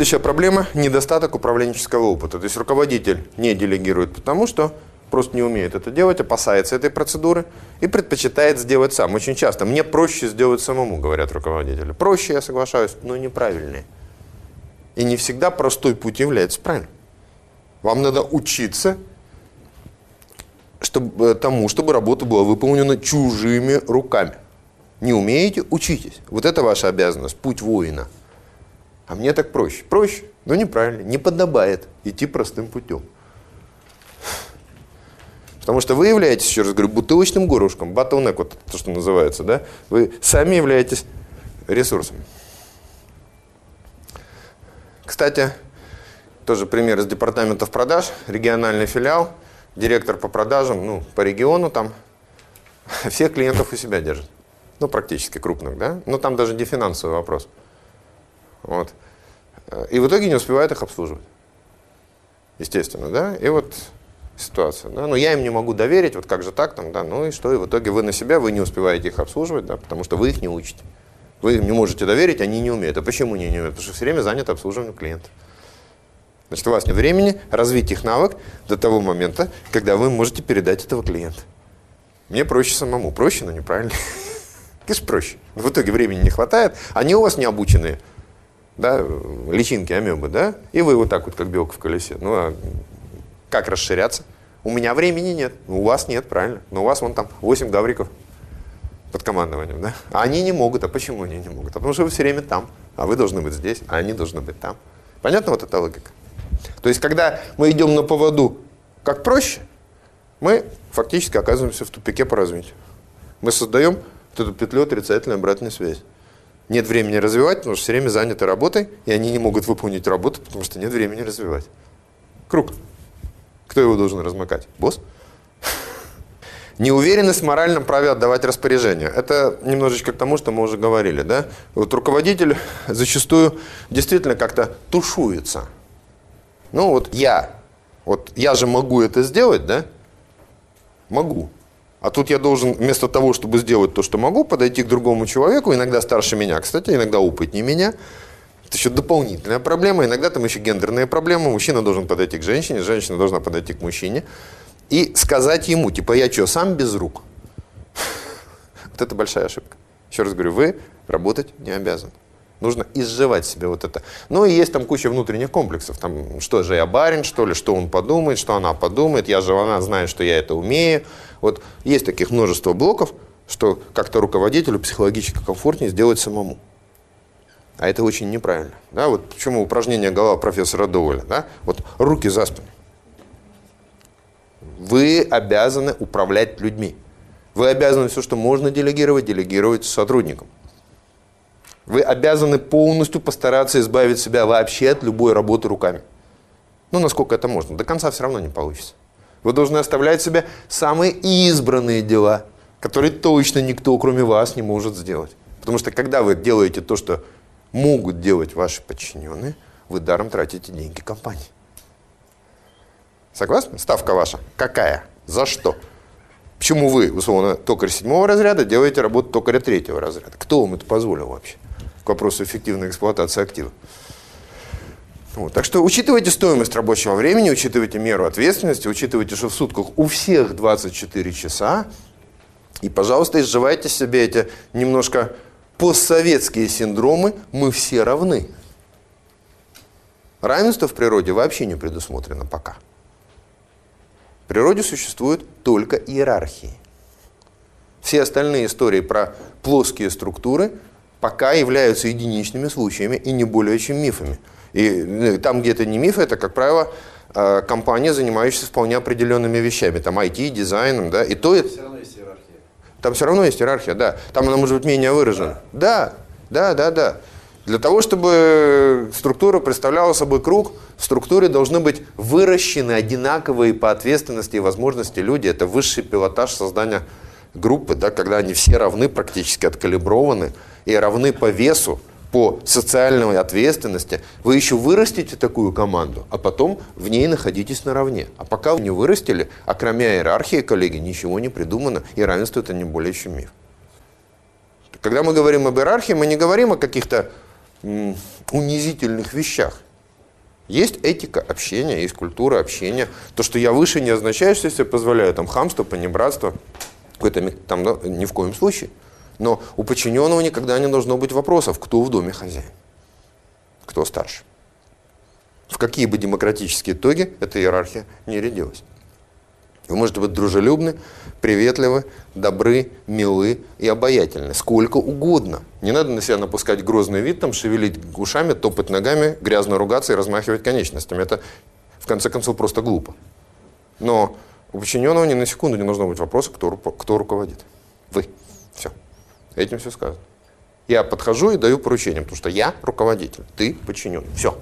следующая проблема – недостаток управленческого опыта. То есть руководитель не делегирует потому, что просто не умеет это делать, опасается этой процедуры и предпочитает сделать сам. Очень часто мне проще сделать самому, говорят руководители. Проще, я соглашаюсь, но неправильнее. И не всегда простой путь является правильным. Вам надо учиться чтобы, тому, чтобы работа была выполнена чужими руками. Не умеете – учитесь. Вот это ваша обязанность, путь воина. А мне так проще. Проще, но неправильно. Не подобает идти простым путем. Потому что вы являетесь, еще раз говорю, бутылочным горлышком, bottleneck, вот то, что называется, да? Вы сами являетесь ресурсом. Кстати, тоже пример из департаментов продаж, региональный филиал, директор по продажам, ну, по региону там, всех клиентов у себя держит. Ну, практически крупных, да? Но там даже не финансовый вопрос. Вот. И в итоге не успевает их обслуживать. Естественно, да? И вот ситуация. Да? Но я им не могу доверить, вот как же так, там, да, ну и что, и в итоге вы на себя, вы не успеваете их обслуживать, да, потому что вы их не учите. Вы им не можете доверить, они не умеют. А почему они не умеют? Потому что все время заняты обслуживанием клиентов. Значит, у вас нет времени развить их навык до того момента, когда вы можете передать этого клиента. Мне проще самому. Проще, но неправильно. Конечно, проще. В итоге времени не хватает. Они у вас не обученные. Да, личинки, амебы, да? И вы вот так вот, как белка в колесе. Ну, а как расширяться? У меня времени нет, у вас нет, правильно. Но у вас вон там 8 гавриков под командованием, да? А они не могут. А почему они не могут? А потому что вы все время там, а вы должны быть здесь, а они должны быть там. Понятно вот эта логика? То есть, когда мы идем на поводу как проще, мы фактически оказываемся в тупике по развитию. Мы создаем вот эту петлю отрицательной обратной связи. Нет времени развивать, потому что все время заняты работой, и они не могут выполнить работу, потому что нет времени развивать. Круг. Кто его должен размыкать? Босс? Неуверенность в моральном праве отдавать распоряжение. Это немножечко к тому, что мы уже говорили. Да? Вот руководитель зачастую действительно как-то тушуется. Ну вот я, вот я же могу это сделать, да? Могу. А тут я должен вместо того, чтобы сделать то, что могу, подойти к другому человеку, иногда старше меня, кстати, иногда опытнее меня, это еще дополнительная проблема. Иногда там еще гендерные проблемы. Мужчина должен подойти к женщине, женщина должна подойти к мужчине и сказать ему, типа, я что, сам без рук? Вот это большая ошибка. Еще раз говорю, вы работать не обязаны. Нужно изживать себе вот это. Ну и есть там куча внутренних комплексов. Там, что же я барин, что ли, что он подумает, что она подумает. Я же, она знает, что я это умею. Вот есть таких множество блоков, что как-то руководителю психологически комфортнее сделать самому. А это очень неправильно. Да? Вот почему упражнение голова профессора Доуэля. Да? Вот руки за спину. Вы обязаны управлять людьми. Вы обязаны все, что можно делегировать, делегировать сотрудникам. Вы обязаны полностью постараться избавить себя вообще от любой работы руками. Ну, насколько это можно. До конца все равно не получится. Вы должны оставлять себе самые избранные дела, которые точно никто, кроме вас, не может сделать. Потому что когда вы делаете то, что могут делать ваши подчиненные, вы даром тратите деньги компании. Согласны? Ставка ваша. Какая? За что? Почему вы, условно, токарь седьмого разряда делаете работу токаря третьего разряда? Кто вам это позволил вообще? Вопросу эффективной эксплуатации актива. Вот. Так что учитывайте стоимость рабочего времени, учитывайте меру ответственности, учитывайте, что в сутках у всех 24 часа. И, пожалуйста, изживайте себе эти немножко постсоветские синдромы «мы все равны». Равенство в природе вообще не предусмотрено пока. В природе существуют только иерархии. Все остальные истории про плоские структуры пока являются единичными случаями и не более чем мифами. И ну, там, где это не миф, это, как правило, э, компания, занимающаяся вполне определенными вещами, там IT, дизайном, да, и то это... Там все равно есть иерархия, да. Там она может быть менее выражена. Да, да, да, да. Для того, чтобы структура представляла собой круг, в структуре должны быть выращены одинаковые по ответственности и возможности люди. Это высший пилотаж создания группы, да, когда они все равны, практически откалиброваны и равны по весу по социальной ответственности, вы еще вырастите такую команду, а потом в ней находитесь наравне. А пока вы не вырастили, кроме иерархии, коллеги, ничего не придумано, и равенство это не более чем миф. Когда мы говорим об иерархии, мы не говорим о каких-то унизительных вещах. Есть этика общения, есть культура общения. То, что я выше, не означает, что я себе позволяю там хамство, понебратство, какое-то там, да, ни в коем случае. Но у подчиненного никогда не должно быть вопросов, кто в доме хозяин, кто старше. В какие бы демократические итоги эта иерархия не рядилась. Вы можете быть дружелюбны, приветливы, добры, милы и обаятельны. Сколько угодно. Не надо на себя напускать грозный вид, там, шевелить ушами, топать ногами, грязно ругаться и размахивать конечностями. Это, в конце концов, просто глупо. Но у подчиненного ни на секунду не должно быть вопроса, кто, кто руководит. Вы. Все. Этим все сказано. Я подхожу и даю поручение, потому что я руководитель, ты подчиненный. Все.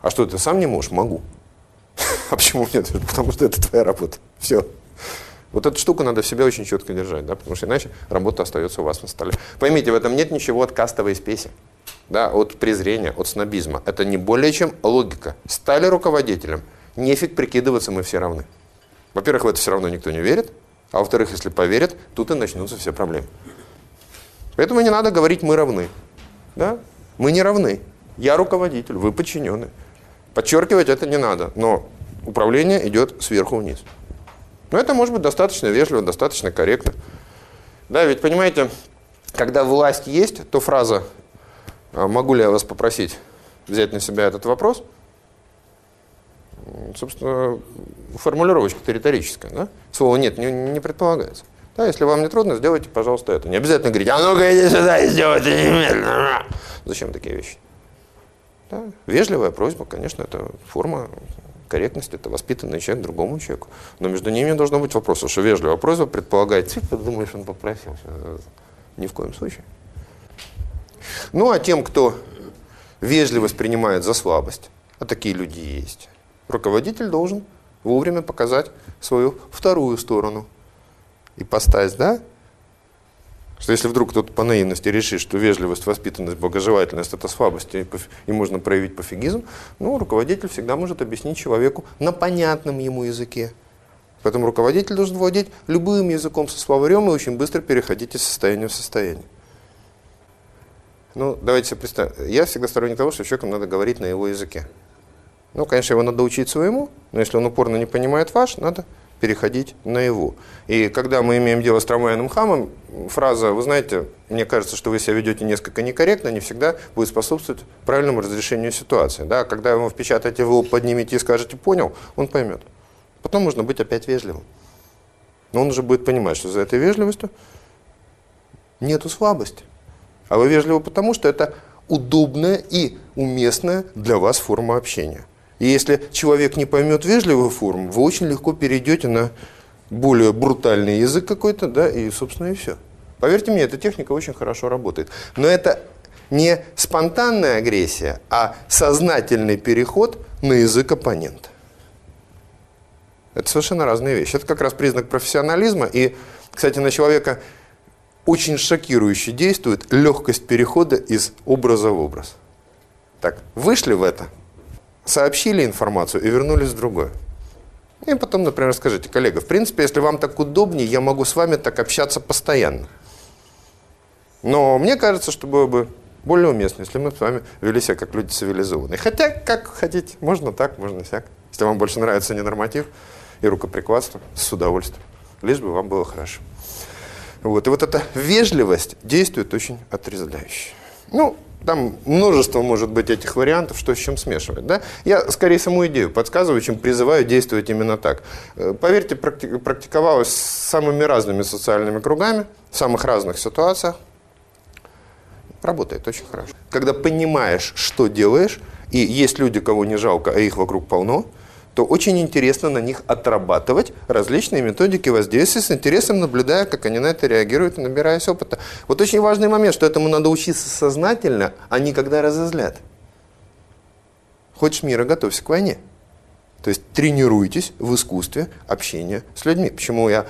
А что, ты сам не можешь? Могу. А почему нет? Потому что это твоя работа. Все. Вот эту штуку надо в себе очень четко держать, да, потому что иначе работа остается у вас на столе. Поймите, в этом нет ничего от кастовой спеси, да, от презрения, от снобизма. Это не более чем логика. Стали руководителем, нефиг прикидываться, мы все равны. Во-первых, в это все равно никто не верит, а во-вторых, если поверят, тут и начнутся все проблемы. Поэтому не надо говорить «мы равны». Да? Мы не равны. Я руководитель, вы подчиненный. Подчеркивать это не надо, но управление идет сверху вниз. Но это может быть достаточно вежливо, достаточно корректно. Да, ведь понимаете, когда власть есть, то фраза «А «могу ли я вас попросить взять на себя этот вопрос?» Собственно, формулировочка-то риторическая. Да? Слова «нет» не, не предполагается. Да, если вам не трудно, сделайте, пожалуйста, это. Не обязательно говорить «а ну-ка иди сюда и сделайте немедленно». Зачем такие вещи? Да? Вежливая просьба, конечно, это форма корректности, это воспитанный человек другому человеку. Но между ними должно быть вопрос, что вежливая просьба предполагает, ты подумаешь, он попросил. Ни в коем случае. Ну, а тем, кто вежливость принимает за слабость, а такие люди есть, руководитель должен вовремя показать свою вторую сторону. И постать, да? Что если вдруг кто-то по наивности решит, что вежливость, воспитанность, благожелательность – это слабость, и, и можно проявить пофигизм, ну, руководитель всегда может объяснить человеку на понятном ему языке. Поэтому руководитель должен владеть любым языком со словарем и очень быстро переходить из состояния в состояние. Ну, давайте себе представим. Я всегда сторонник того, что человеку надо говорить на его языке. Ну, конечно, его надо учить своему, но если он упорно не понимает ваш, надо переходить на его. И когда мы имеем дело с трамвайным хамом, фраза «Вы знаете, мне кажется, что вы себя ведете несколько некорректно», не всегда будет способствовать правильному разрешению ситуации. Да? Когда вы впечатаете в лоб, поднимете и скажете «понял», он поймет. Потом можно быть опять вежливым. Но он уже будет понимать, что за этой вежливостью нету слабости. А вы вежливы потому, что это удобная и уместная для вас форма общения. И если человек не поймет вежливую форму, вы очень легко перейдете на более брутальный язык какой-то, да, и, собственно, и все. Поверьте мне, эта техника очень хорошо работает. Но это не спонтанная агрессия, а сознательный переход на язык оппонента. Это совершенно разные вещи. Это как раз признак профессионализма. И, кстати, на человека очень шокирующе действует легкость перехода из образа в образ. Так, вышли в это – сообщили информацию и вернулись в другое. И потом, например, скажите, коллега, в принципе, если вам так удобнее, я могу с вами так общаться постоянно. Но мне кажется, что было бы более уместно, если мы с вами вели себя как люди цивилизованные. Хотя, как хотите, можно так, можно всяк. Если вам больше нравится ненорматив и рукоприкладство, с удовольствием. Лишь бы вам было хорошо. Вот. И вот эта вежливость действует очень отрезвляюще. Ну, там множество может быть этих вариантов, что с чем смешивать. Да? Я скорее саму идею подсказываю, чем призываю действовать именно так. Э, поверьте, практиковалось с самыми разными социальными кругами, в самых разных ситуациях. Работает очень хорошо. Когда понимаешь, что делаешь, и есть люди, кого не жалко, а их вокруг полно – то очень интересно на них отрабатывать различные методики воздействия, с интересом наблюдая, как они на это реагируют набираясь опыта. Вот очень важный момент, что этому надо учиться сознательно, а не когда разозлят. Хочешь мира, готовься к войне. То есть тренируйтесь в искусстве общения с людьми. Почему я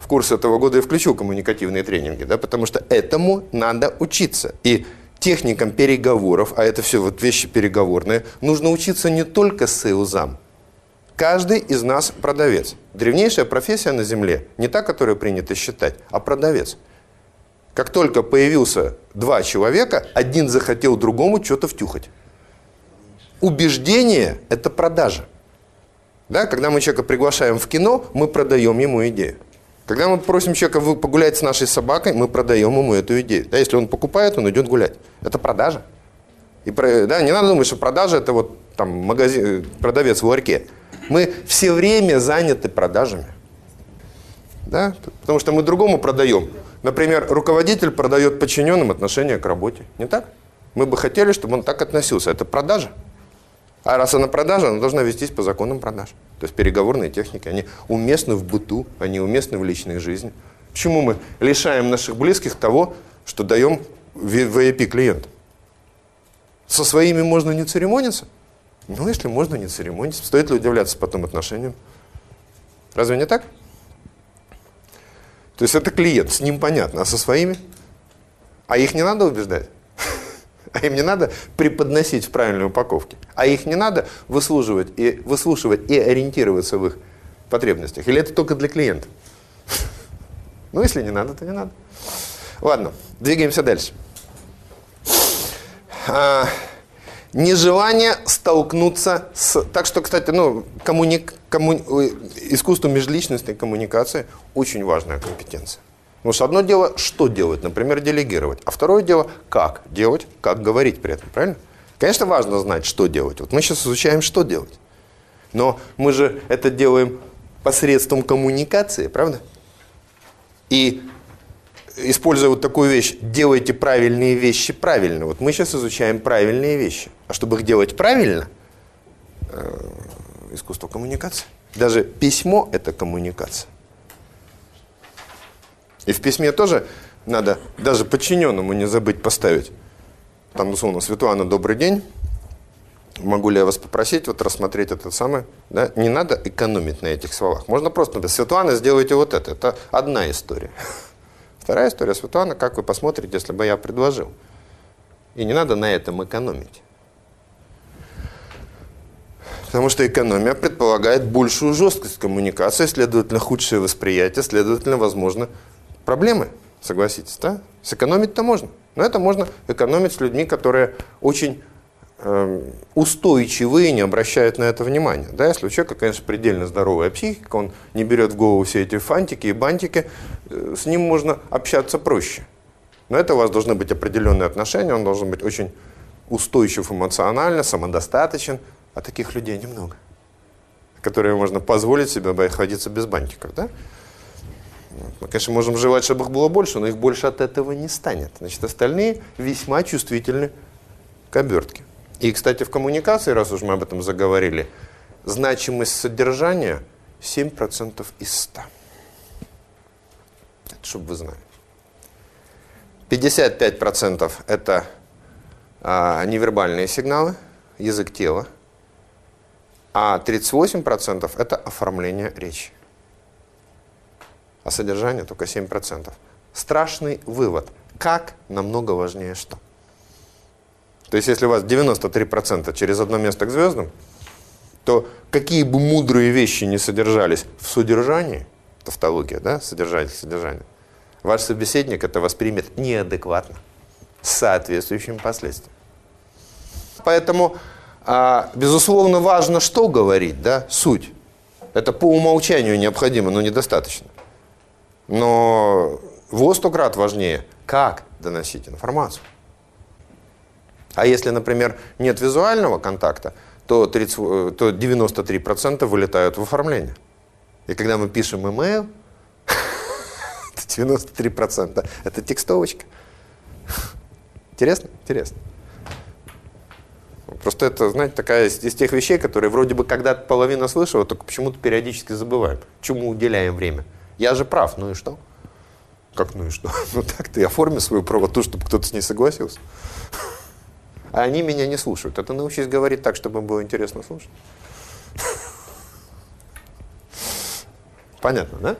в курс этого года и включил коммуникативные тренинги? Да? Потому что этому надо учиться. И техникам переговоров, а это все вот вещи переговорные, нужно учиться не только с сейлзам, Каждый из нас продавец. Древнейшая профессия на Земле не та, которую принято считать, а продавец. Как только появился два человека, один захотел другому что-то втюхать. Убеждение – это продажа. Да? Когда мы человека приглашаем в кино, мы продаем ему идею. Когда мы просим человека погулять с нашей собакой, мы продаем ему эту идею. Да, если он покупает, он идет гулять. Это продажа. И, да, не надо думать, что продажа это вот там магазин, продавец в ларьке. Мы все время заняты продажами. Да? Потому что мы другому продаем. Например, руководитель продает подчиненным отношение к работе. Не так? Мы бы хотели, чтобы он так относился. Это продажа. А раз она продажа, она должна вестись по законам продаж. То есть переговорные техники, они уместны в быту, они уместны в личной жизни. Почему мы лишаем наших близких того, что даем VIP клиентам? Со своими можно не церемониться? Ну, если можно не церемониться, стоит ли удивляться потом отношениям? Разве не так? То есть это клиент, с ним понятно, а со своими? А их не надо убеждать? А им не надо преподносить в правильной упаковке. А их не надо выслуживать и, выслушивать и ориентироваться в их потребностях. Или это только для клиента? Ну, если не надо, то не надо. Ладно, двигаемся дальше. Нежелание столкнуться с... Так что, кстати, ну, коммуник, комму, искусство межличностной коммуникации очень важная компетенция. Потому что одно дело, что делать, например, делегировать, а второе дело, как делать, как говорить при этом, правильно? Конечно, важно знать, что делать. Вот мы сейчас изучаем, что делать. Но мы же это делаем посредством коммуникации, правда? И используя вот такую вещь, делайте правильные вещи правильно. Вот мы сейчас изучаем правильные вещи. А чтобы их делать правильно, э, искусство коммуникации. Даже письмо – это коммуникация. И в письме тоже надо даже подчиненному не забыть поставить. Там, условно, Светлана, добрый день. Могу ли я вас попросить вот рассмотреть это самое? Да? Не надо экономить на этих словах. Можно просто написать, Светлана, сделайте вот это. Это одна история. Вторая история, Светлана, как вы посмотрите, если бы я предложил. И не надо на этом экономить. Потому что экономия предполагает большую жесткость коммуникации, следовательно, худшее восприятие, следовательно, возможно, проблемы, согласитесь, да? Сэкономить-то можно. Но это можно экономить с людьми, которые очень э, устойчивые и не обращают на это внимания. Да, если у человека, конечно, предельно здоровая психика, он не берет в голову все эти фантики и бантики, э, с ним можно общаться проще. Но это у вас должны быть определенные отношения, он должен быть очень устойчив эмоционально, самодостаточен, а таких людей немного, которые можно позволить себе обходиться без бантиков. Да? Мы, конечно, можем желать, чтобы их было больше, но их больше от этого не станет. Значит, остальные весьма чувствительны к обертке. И, кстати, в коммуникации, раз уж мы об этом заговорили, значимость содержания 7% из 100. Это чтобы вы знали. 55% это а, невербальные сигналы, язык тела, а 38% это оформление речи а содержание только 7%. Страшный вывод. Как намного важнее что. То есть, если у вас 93% через одно место к звездам, то какие бы мудрые вещи не содержались в содержании, тавтология, да, содержатель, содержание, ваш собеседник это воспримет неадекватно, с соответствующими последствиями. Поэтому, а, безусловно, важно, что говорить, да, суть. Это по умолчанию необходимо, но недостаточно. Но во сто крат важнее, как доносить информацию. А если, например, нет визуального контакта, то, 30, э, то 93% вылетают в оформление. И когда мы пишем email, 93% это текстовочка. Интересно? Интересно. Просто это, знаете, такая из, из тех вещей, которые вроде бы когда-то половина слышала, только почему-то периодически забываем. Чему уделяем время. Я же прав, ну и что? Как ну и что? Ну так ты оформи свою правоту, чтобы кто-то с ней согласился. А они меня не слушают. Это научись говорить так, чтобы им было интересно слушать. Понятно, да?